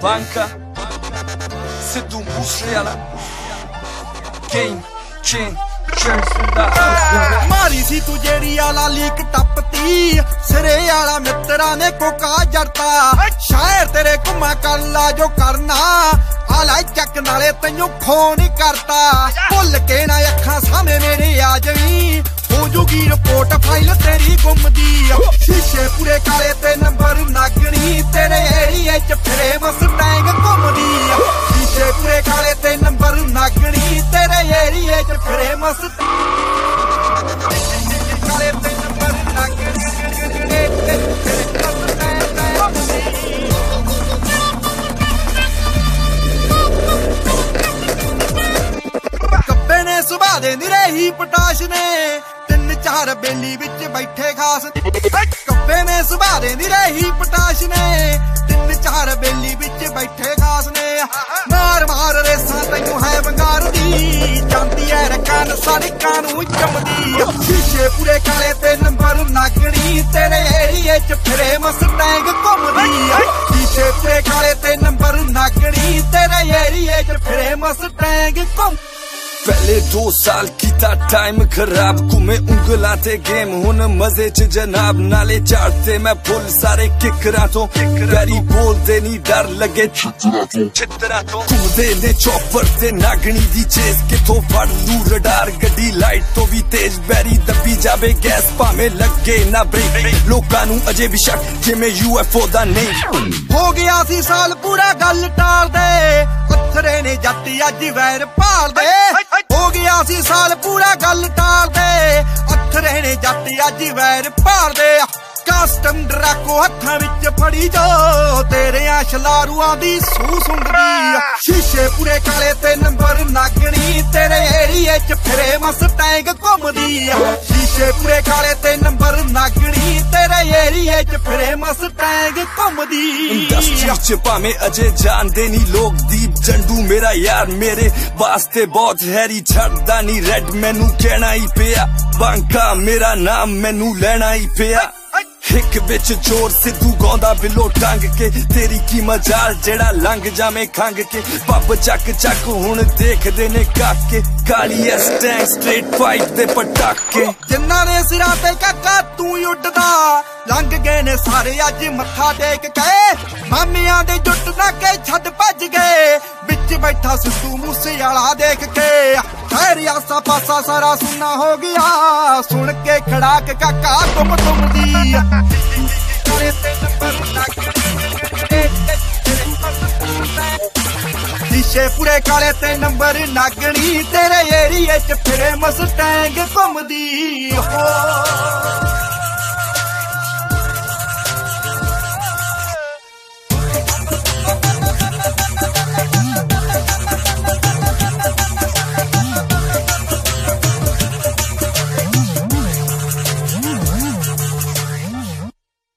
Banca. Sidhu Moose ਵਾਲਾ game change ਮਾਰੀ ਸੀ ਤੂੰ ਜਿਹੜੀ ਆਲਾ ਲੀਕ ਟੱਪਤੀ ਸਿਰੇ ਵਾਲਾ ਮਿੱਤਰਾਂ ਨੇ ਕੋਕਾ ਜੜਤਾ ਸ਼ਾਇਰ ਤੇਰੇ ਘੁਮਾ ਕਰ ਲਾ ਜੋ ਕਰਨਾ ਆਲਾ ਚੱਕ ਨਾਲੇ ਤੈਨੂੰ ਫੋਨ ਕਰਤਾ ਭੁੱਲ ਕੇ ਨਾ ਅੱਖਾਂ ਸਾਹਮਣੇ ਮੇਰੇ ਆ ਜਵੀ ਹੋ ਰਿਪੋਰਟ ਫਾਈਲ ਤੇਰੀ ਗੁੰਮਦੀ ਸ਼ੀਸ਼ੇ ਪੂਰੇ ਕਾਲੇ ਤੇ ਨੰਬਰ ਨਾਗਣੀ ਤੇਰੇ ਏਰੀਏ ਚ ਫਿਰੇ ਮਸਟੈਂਗ ਘੁੰਮਦੀ ਸ਼ੀਸ਼ੇ ਪੂਰੇ ਕਾਲੇ ਤੇ ਨੰਬਰ ਨਾਗਣੀ ਤੇਰੇ ਏਰੀਏ ਚ ਫਿਰੇ ਮਸਟ ਕਾਲੇ ਤੇ ਨੰਬਰ ਨਾਗਣੀ ਸੁਭਾ ਦੇ ਨਿਰੇ ਹੀ ਪਟਾਸ਼ ਨੇ। ਚਾਰ ਬੇਲੀ ਵਿੱਚ ਬੈਠੇ ਖਾਸ। ਕੱਬੇ ਨੇ ਸੁਭਾ ਦੇ ਨਿਰੇ ਪਟਾਸ਼ ਨੇ। ਤਿੰਨ ਚਾਰ ਬੇਲੀ ਵਿੱਚ ਬੈਠੇ ਖਾਸ ਨੇ। ਮਾਰ ਮਾਰ ਰੇਸਾਂ ਤੈਨੂੰ ਹੈ ਬੰਗਾਰ ਦੀ। ਜਾਂਦੀ ਐ ਰਕਾਨ ਸੜਕਾਂ ਨੂੰ ਚਮਦੀ ਸ਼ੀਸ਼ੇ ਪੂਰੇ ਕਾਲੇ ਤੇ ਨੰਬਰ ਨਾਗਣੀ। ਤੇਰੇ ਏਰੀਏ ਚ ਫਿਰੇ ਮਸਟੈਂਗ ਘੁੰਮਦੀ। ਸ਼ੀਸ਼ੇ ਪੂਰੇ ਕਾਲੇ ਤੇ ਨੰਬਰ ਨਾਗਣੀ। ਤੇਰੇ ਏਰੀਏ ਚ ਫਿਰੇ ਮਸਟੈਂਗ ਪਹਿਲੇ 2 ਸਾਲ ਕੀਤਾ ਟਾਈਮ ਖਰਾਬ ਘੁੰਮੇ ਉਂਗਲਾਂ ਤੇ ਗੇਮ ਹੁਣ ਮਜ਼ੇ ਚ ਜਨਾਬ ਨਾਲੇ ਝਾੜਤੇ ਮੈਂ ਫੁੱਲ ਸਾਰੇ ਕਿਕਰਾਂ ਤੋਂ ਗਰੀ ਬੋਲਦੇ ਨਹੀਂ ਡਰ ਲੱਗੇ ਛਿੱਤਰਾਂ ਤੋਂ ਤੋਂ ਘੁੰਮਦੇ ਨੇ ਚੌਪਰ ਤੇ ਨਾਗਣੀ ਦੀ ਚੇਸ ਕਿਥੋਂ ਫੜ ਲੂ ਰਡਾਰ ਗੱਡੀ ਲਾਈਟ ਤੋਂ ਵੀ ਤੇਜ਼ ਬੈਰੀ ਦੱਬੀ ਜਾਵੇ ਗੈਸ ਭਾਵੇਂ ਲੱਗੇ ਨਾ ਬ੍ਰੇਕ ਲੋਕਾਂ ਨੂੰ ਅਜੇ ਵੀ ਸ਼ੱਕ ਜਿਵੇਂ ਯੂਐਫਓ ਦਾ ਨਹੀਂ ਹੋ ਗਿਆ ਸੀ ਸਾਲ ਪੂਰਾ ਗੱਲ ਟਾਲ ਦੇ ਪੱਥਰੇ ਨੇ ਜੱਟ ਅੱਜ ਵੈਰ ਭਾਲਦੇ ਹੋ ਸੀ ਸਾਲ ਪੂਰਾ ਗੱਲ ਟਾਲ ਦੇ ਅਥਰੇ ਨੇ ਜੱਟ ਅੱਜ ਵੈਰ ਭਾਲਦੇ ਕਸਟਮ ਡਰਾਕੋ ਹੱਥਾਂ ਵਿੱਚ ਫੜੀ ਜੋ, ਤੇਰੇ ਆ ਛਲਾਰੂਆਂ ਦੀ ਸੂ ਸੁੰਗਦੀ ਸ਼ੀਸ਼ੇ ਕਾਲੇ ਤੇ ਨੰਬਰ ਨਾਗਣੀ, ਤੇਰੇ ਏਰੀਏ ਚ ਫਿਰੇ ਮਸਟੈਂਗ ਘੁੰਮਦੀ। ਇੰਡਸਟਰੀ ਚ ਭਾਵੇਂ ਅਜੇ ਜਾਣਦੇ ਨਹੀਂ ਲੋਕ ਦੀਪ ਜੰਡੂ, ਮੇਰਾ ਯਾਰ ਮੇਰੇ ਵਾਸਤੇ ਬਹੁਤ ਹੈਰੀ, ਛੱਡਦਾ ਨਹੀਂ ਰੈਡ ਮੈਨੂੰ ਕਹਿਣਾ ਹੀ ਪਿਆ। ਬਾਂਕਾ, ਮੇਰਾ ਨਾਮ ਮੈਨੂੰ ਲੈਣਾ ਹੀ ਪਿਆ। ਇੱਕ ਵਿੱਚ ਜੋਰ ਸਿੱਧੂ ਗਾਉਂਦਾ ਬਿਲੋ ਟੰਗ ਕੇ, ਤੇਰੀ ਕੀ ਮਜਾਲ ਜਿਹੜਾ ਲੰਘ ਜਾਵੇਂ ਖੰਗ ਕੇ। ਪੱਪ ਚੱਕ ਚੱਕ ਹੁਣ ਦੇਖਦੇ ਨੇ ਕਾਕੇ, ਕਾਲੀ ਐਸ ਟੈਂਕ ਸਟ੍ਰੇਟ ਫਾਈਟ ਦੇ ਪਟਾਕੇ। ਜਿੰਨਾਂ ਨੇ ਸਿਰਾਂ ਤੇ ਕਾਕਾ ਤੂੰ ਉੱਡਦਾ, ਲੰਘ ਗਏ ਨੇ ਸਾਰੇ ਅੱਜ ਮੱਥਾ ਟੇਕ ਕੇ। ਮਾਮਿਆਂ ਦੇ ਜੁੱਟ ਨਾ ਕੇ ਛੱਡ ਭੱਜ ਗਏ, ਵਿੱਚ ਬੈਠਾ ਸਿੱਧੂ ਮੂਸੇ ਵਾਲਾ ਦੇਖ ਕੇ। ਖੈਰ ਆਸਾ ਪਾਸਾ ਸਾਰਾ ਸੁੰਨਾ ਹੋ ਗਿਆ। ਸੁਣ ਕੇ ਖੜਾਕ ਕਾਕਾ ਤੁਮ ਤੁਮ ਦੀ। ਸ਼ੀਸ਼ੇ ਪੂਰੇ ਕਾਲੇ ਤੇ ਨੰਬਰ ਨਾਗਣੀ, ਤੇਰੇ ਏਰੀਏ ਚ ਫਿਰੇ ਮਸਟੈਂਗ ਘੁੰਮਦੀ। ਹੋ